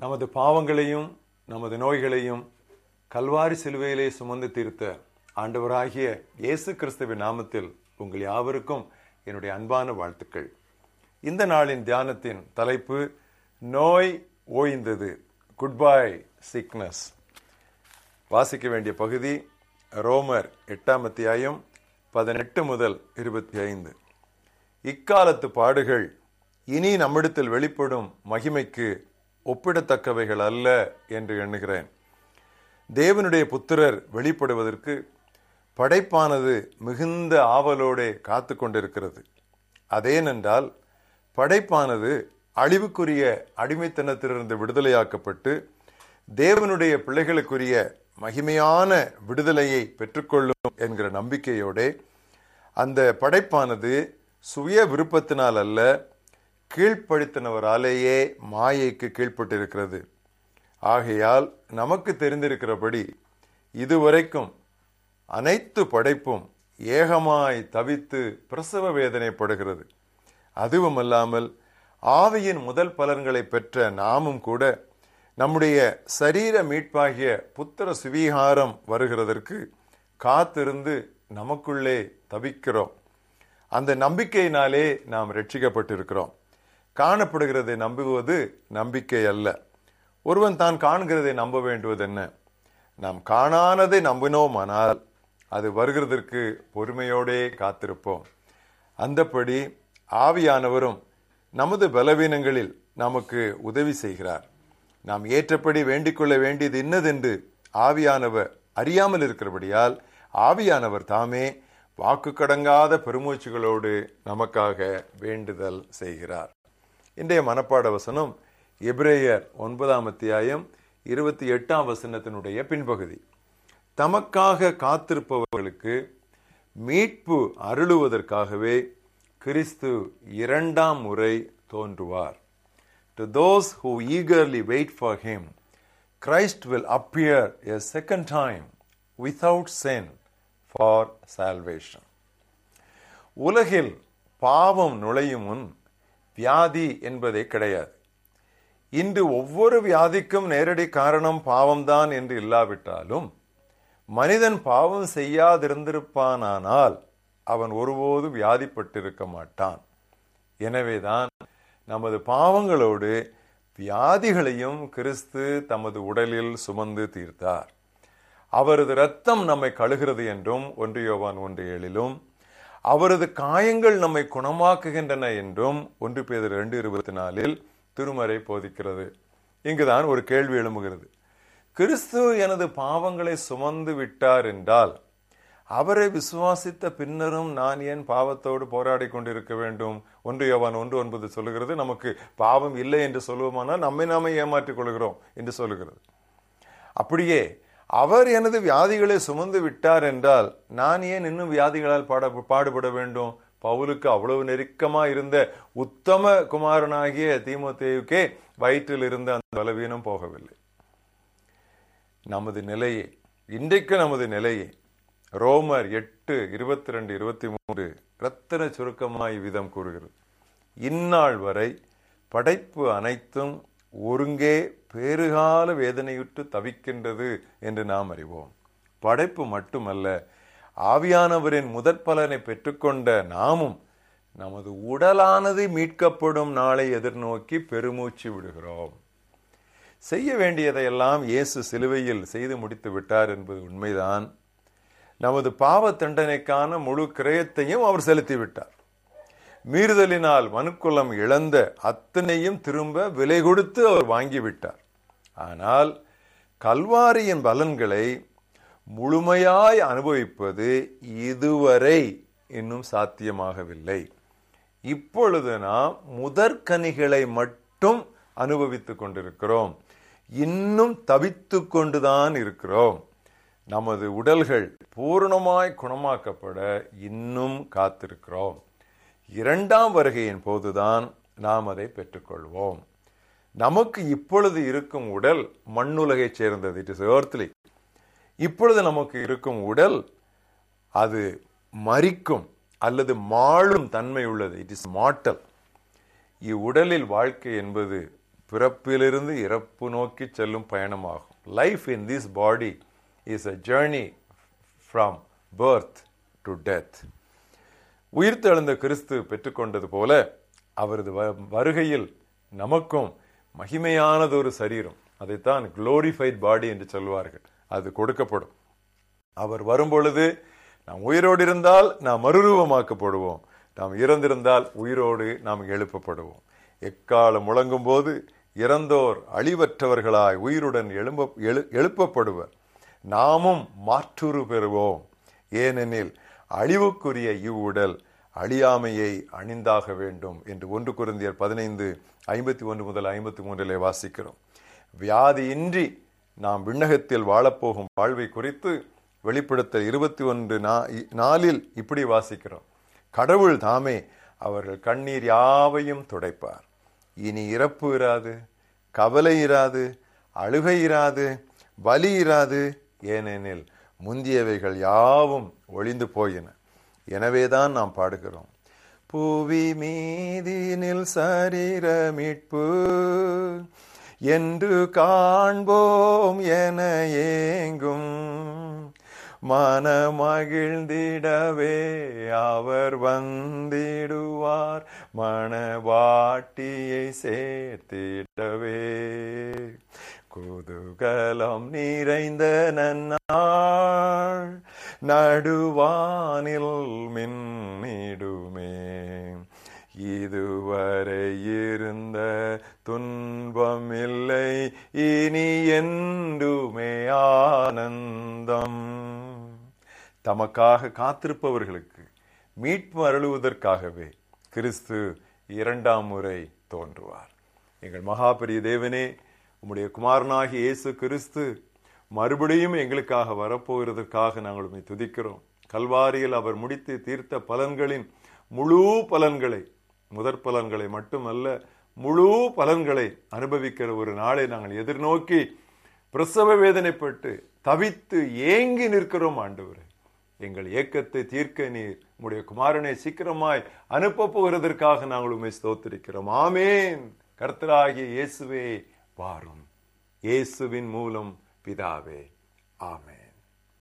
நமது பாவங்களையும் நமது நோய்களையும் கல்வாரி சிலுவையிலே சுமந்து தீர்த்த ஆண்டவராகிய இயேசு கிறிஸ்துவின் நாமத்தில் உங்கள் யாவருக்கும் என்னுடைய அன்பான வாழ்த்துக்கள். இந்த நாளின் தியானத்தின் தலைப்பு நோய் ஓய்ந்தது குட் பை சிக்னஸ் வாசிக்க வேண்டிய பகுதி ரோமர் எட்டாம் அத்தியாயம் பதினெட்டு முதல் இருபத்தி ஐந்து இக்காலத்து பாடுகள் இனி நம்மிடத்தில் வெளிப்படும் மகிமைக்கு ஒப்பிடத்தக்கவைகள் அல்ல என்று எண்ணுகிறேன். தேவனுடைய புத்திரர் வெளிப்படுவதற்கு படைப்பானது மிகுந்த ஆவலோடே காத்து கொண்டிருக்கிறது. அதேனென்றால் படைப்பானது அழிவுக்குரிய அடிமைத்தனத்திலிருந்து விடுதலையாக்கப்பட்டு தேவனுடைய பிள்ளைகளுக்குரிய மகிமையான விடுதலையை பெற்றுக்கொள்ளும் என்கிற நம்பிக்கையோடே அந்த படைப்பானது சுய விருப்பத்தினால் அல்ல கீழ்ப்படுத்தினவராலேயே மாயைக்கு கீழ்ப்பட்டிருக்கிறது. ஆகையால் நமக்கு தெரிந்திருக்கிறபடி இதுவரைக்கும் அனைத்து படைப்பும் ஏகமாய் தவித்து பிரசவ வேதனைப்படுகிறது. அதுவுமல்லாமல் ஆவியின் முதல் பலன்களை பெற்ற நாமும் கூட நம்முடைய சரீர மீட்பாகிய புத்திர சுவீகாரம் வருகிறதற்கு காத்திருந்து நமக்குள்ளே தவிக்கிறோம். அந்த நம்பிக்கையினாலே நாம் ரட்சிக்கப்பட்டிருக்கிறோம். காணப்படுகிறதை நம்புவது நம்பிக்கை அல்ல. ஒருவன் தான் காண்கிறதை நம்ப வேண்டுவது என்ன? நாம் காணானதை நம்பினோமானால் அது வருகிறதற்கு பொறுமையோடே காத்திருப்போம். அந்தப்படி ஆவியானவரும் நமது பலவீனங்களில் நமக்கு உதவி செய்கிறார். நாம் ஏற்றபடி வேண்டிக்கொள்ள வேண்டியது இன்னதென்று ஆவியானவர் அறியாமல் இருக்கிறபடியால் ஆவியானவர் தாமே வாக்கு கடங்காத பெருமூச்சுகளோடு நமக்காக வேண்டுதல் செய்கிறார். இன்றைய மனப்பாட வசனம் எபிரேயர் ஒன்பதாம் அத்தியாயம் இருபத்தி எட்டாம் வசனத்தினுடைய பின்பகுதி. தமக்காக காத்திருப்பவர்களுக்கு மீட்பு அருளுவதற்காகவே கிறிஸ்து இரண்டாம் முறை தோன்றுவார். To those who eagerly wait for him Christ will appear a second time without sin for salvation உலகில் பாவம் நுழையும் முன் வியாதி என்பதே கிடையாது. இன்று ஒவ்வொரு வியாதிக்கும் நேரடி காரணம் பாவம்தான் என்று இல்லாவிட்டாலும் மனிதன் பாவம் செய்யாதிருந்திருப்பானால் அவன் ஒருபோது வியாதிப்பட்டிருக்க மாட்டான். எனவேதான் நமது பாவங்களோடு வியாதிகளையும் கிறிஸ்து தமது உடலில் சுமந்து தீர்த்தார். அவரது ரத்தம் நம்மை கழுகிறது என்றும் ஒன்று யோவான் ஒன்று ஏழிலும் அவரது காயங்கள் நம்மை குணமாக்குகின்றன என்றும் ஒன்று பேர் ரெண்டு இருபத்தி நாலில் திருமறை போதிக்கிறது. இங்குதான் ஒரு கேள்வி எழும்புகிறது. கிறிஸ்து எனது பாவங்களை சுமந்து விட்டார் என்றால் அவரை விசுவாசித்த பின்னரும் நான் ஏன் பாவத்தோடு போராடி கொண்டிருக்க வேண்டும்? ஒன்று யோவான் ஒன்று ஒன்பது சொல்லுகிறது நமக்கு பாவம் இல்லை என்று சொல்லுவோமானால் நம்மை நாமே ஏமாற்றிக் கொள்கிறோம் என்று சொல்லுகிறது. அப்படியே அவர் எனது வியாதிகளை சுமந்து விட்டார் என்றால் நான் ஏன் இன்னும் வியாதிகளால் பாட பாடுபட வேண்டும்? பவுலுக்கு அவ்வளவு நெருக்கமா இருந்த உத்தம குமாரனாகிய தீமோத்தேவுக்கே வயிற்றில் இருந்த அந்த பலவீனம் போகவில்லை. நமது நிலையை இன்றைக்கு நமது நிலையை. ரோமர் எட்டு இருபத்தி ரெண்டு இருபத்தி மூன்று ரத்தன சுருக்கமாய் விதம் கூறுகிறது. இந்நாள் வரை படைப்பு அனைத்தும் ஒருங்கே பேறுகால வேதனையுற்று தவிக்கின்றது என்று நாம் அறிவோம். படைப்பு மட்டுமல்ல ஆவியானவரின் முதற் பலனை பெற்றுக்கொண்ட நாமும் நமது உடலானது மீட்கப்படும் நாளை எதிர்நோக்கி பெருமூச்சு விடுகிறோம். செய்ய வேண்டியதையெல்லாம் இயேசு சிலுவையில் செய்து முடித்து விட்டார் என்பது உண்மைதான். நமது பாவ தண்டனைக்கான முழு கிரயத்தையும் அவர் செலுத்திவிட்டார் மீறுதலினால் மனுக்குலம் இழந்த அத்தனையும் திரும்ப விலை கொடுத்து அவர் வாங்கிவிட்டார் ஆனால் கல்வாரியின் பலன்களை முழுமையாய் அனுபவிப்பது இதுவரை இன்னும் சாத்தியமாகவில்லை. இப்பொழுது நாம் முதற்கனிகளை மட்டும் அனுபவித்துக் கொண்டிருக்கிறோம். இன்னும் தவித்து கொண்டுதான் இருக்கிறோம். நமது உடல்கள் பூர்ணமாய் குணமாக்கப்பட இன்னும் காத்திருக்கிறோம். இரண்டாம் வருகையின் போதுதான் நாம் அதை பெற்றுக்கொள்வோம். நமக்கு இப்பொழுது இருக்கும் உடல் மண்ணுலகை சேர்ந்தது. இட் இஸ் ஏர்த்லி இப்பொழுது நமக்கு இருக்கும் உடல் அது மறிக்கும் அல்லது மாழும் தன்மை உள்ளது. இட் இஸ் மாட்டல் இவ்வுடலில் வாழ்க்கை என்பது பிறப்பிலிருந்து இறப்பு நோக்கி செல்லும் பயணமாகும். Life in this body is a journey from birth to death உயிர்த்தெழுந்த கிறிஸ்து பெற்றுக்கொண்டது போல அவரது வ- வருகையில் நமக்கும் மகிமையானது ஒரு சரீரம். அதைத்தான் குளோரிஃபைட் பாடி என்று சொல்வார்கள். அது கொடுக்கப்படும். அவர் வரும்பொழுது நாம் உயிரோடு இருந்தால் நாம் மறுரூபமாக்கப்படுவோம். நாம் இறந்திருந்தால் உயிரோடு நாம் எழுப்பப்படுவோம். எக்காலம் முழங்கும் போது இறந்தோர் அழிவற்றவர்களாய் உயிருடன் எழும்ப எழு எழுப்பப்படுவர். நாமும் மாற்றுரு பெறுவோம். ஏனெனில் அழிவுக்குரிய இவ்வுடல் அழியாமையை அணிந்தாக வேண்டும் என்று ஒன்று குருந்தியர் பதினைந்து ஐம்பத்தி ஒன்று முதல் ஐம்பத்தி மூன்றிலே வாசிக்கிறோம். வியாதியின்றி நாம் விண்ணகத்தில் வாழப்போகும் வாழ்வை குறித்து வெளிப்படுத்த இருபத்தி ஒன்று நாளில் இப்படி வாசிக்கிறோம். கடவுள் தாமே அவர்கள் கண்ணீர் யாவையும் துடைப்பார். இனி இறப்பு இராது கவலை இராது அழுகை இராது வலி இராது ஏனெனில் முந்தியவைகள் யாவும் ஒளிந்து போயின. எனவேதான் நாம் பாடுகிறோம். புவி மீதினில் சரீரமிட்பு என்று காண்போம் என ஏங்கும். மனமகிழ்ந்திடவே அவர் வந்திடுவார் மனவாட்டியை சேர்த்திடவே. குதூகலம் நிறைந்த நன்னாள் நடுவானில் மின்னிடுமே. இதுவரை இருந்த துன்பம் இல்லை இனி என்றுமே ஆனந்தம். தமக்காக காத்திருப்பவர்களுக்கு மீட்பு அருளுவதற்காகவே கிறிஸ்து இரண்டாம் முறை தோன்றுவார். எங்கள் மகாபெரிய தேவனே உம்முடைய குமாரனாகி இயேசு கிறிஸ்து மறுபடியும் எங்களுக்காக வரப்போகிறதற்காக நாங்கள் உண்மை துதிக்கிறோம். கல்வாரியில் அவர் முடித்து தீர்த்த பலன்களின் முழு பலன்களை முதற் பலன்களை மட்டுமல்ல முழு பலன்களை அனுபவிக்கிற ஒரு நாளை நாங்கள் எதிர்நோக்கி பிரசவ வேதனைப்பட்டு தவித்து ஏங்கி நிற்கிறோம் ஆண்டவரே. எங்கள் ஏக்கத்தை தீர்க்க நீர் உடைய குமாரனை சீக்கிரமாய் அனுப்ப போகிறதற்காக நாங்கள் உண்மை ஸ்தோத்திருக்கிறோம். ஆமேன். கர்த்தராகிய இயேசுவே வாரும். இயேசுவின் மூலம் பிதாவே. ஆமே